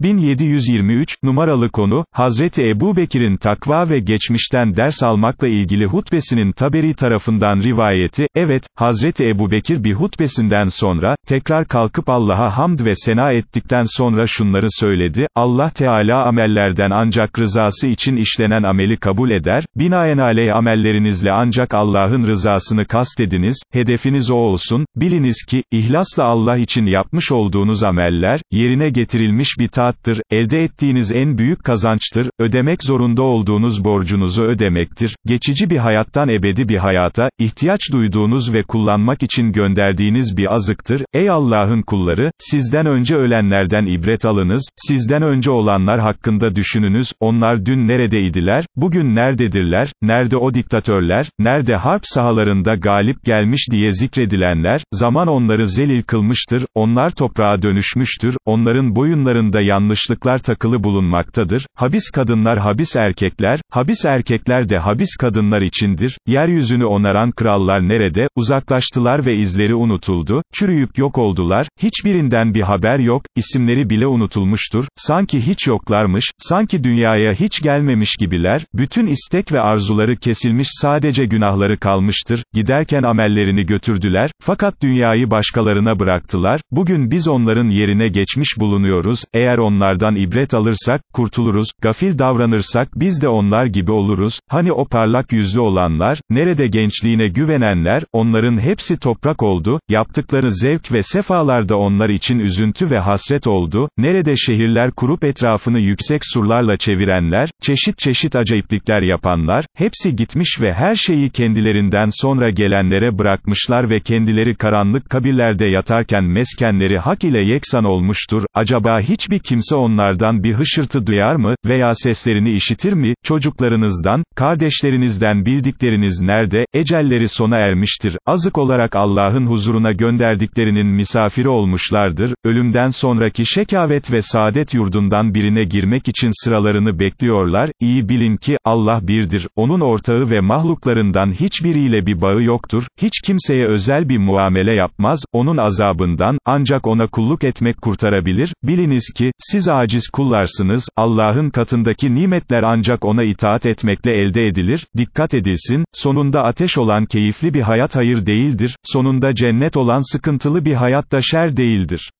1723, numaralı konu, Hazreti Ebu Bekir'in takva ve geçmişten ders almakla ilgili hutbesinin Taberi tarafından rivayeti, evet, Hazreti Ebu Bekir bir hutbesinden sonra, tekrar kalkıp Allah'a hamd ve sena ettikten sonra şunları söyledi, Allah Teala amellerden ancak rızası için işlenen ameli kabul eder, binaenaleyh amellerinizle ancak Allah'ın rızasını kastediniz, hedefiniz o olsun, biliniz ki, ihlasla Allah için yapmış olduğunuz ameller, yerine getirilmiş bir taat itaattır, elde ettiğiniz en büyük kazançtır, ödemek zorunda olduğunuz borcunuzu ödemektir, geçici bir hayattan ebedi bir hayata, ihtiyaç duyduğunuz ve kullanmak için gönderdiğiniz bir azıktır, ey Allah'ın kulları, sizden önce ölenlerden ibret alınız, sizden önce olanlar hakkında düşününüz, onlar dün neredeydiler, bugün nerededirler, nerede o diktatörler, nerede harp sahalarında galip gelmiş diye zikredilenler, zaman onları zelil kılmıştır, onlar toprağa dönüşmüştür, onların boyunlarında yan yanlışlıklar takılı bulunmaktadır, habis kadınlar habis erkekler, habis erkekler de habis kadınlar içindir, yeryüzünü onaran krallar nerede, uzaklaştılar ve izleri unutuldu, çürüyüp yok oldular, hiçbirinden bir haber yok, isimleri bile unutulmuştur, sanki hiç yoklarmış, sanki dünyaya hiç gelmemiş gibiler, bütün istek ve arzuları kesilmiş sadece günahları kalmıştır, giderken amellerini götürdüler, fakat dünyayı başkalarına bıraktılar, bugün biz onların yerine geçmiş bulunuyoruz, eğer on onlardan ibret alırsak, kurtuluruz, gafil davranırsak biz de onlar gibi oluruz, hani o parlak yüzlü olanlar, nerede gençliğine güvenenler, onların hepsi toprak oldu, yaptıkları zevk ve sefalarda onlar için üzüntü ve hasret oldu, nerede şehirler kurup etrafını yüksek surlarla çevirenler, çeşit çeşit acayiplikler yapanlar, hepsi gitmiş ve her şeyi kendilerinden sonra gelenlere bırakmışlar ve kendileri karanlık kabirlerde yatarken meskenleri hak ile yeksan olmuştur, acaba hiçbir kimse kimse onlardan bir hışırtı duyar mı, veya seslerini işitir mi, çocuklarınızdan, kardeşlerinizden bildikleriniz nerede, ecelleri sona ermiştir, azık olarak Allah'ın huzuruna gönderdiklerinin misafiri olmuşlardır, ölümden sonraki şekavet ve saadet yurdundan birine girmek için sıralarını bekliyorlar, iyi bilin ki, Allah birdir, onun ortağı ve mahluklarından hiçbiriyle bir bağı yoktur, hiç kimseye özel bir muamele yapmaz, onun azabından, ancak ona kulluk etmek kurtarabilir, biliniz ki, siz aciz kullarsınız, Allah'ın katındaki nimetler ancak ona itaat etmekle elde edilir, dikkat edilsin, sonunda ateş olan keyifli bir hayat hayır değildir, sonunda cennet olan sıkıntılı bir hayat da şer değildir.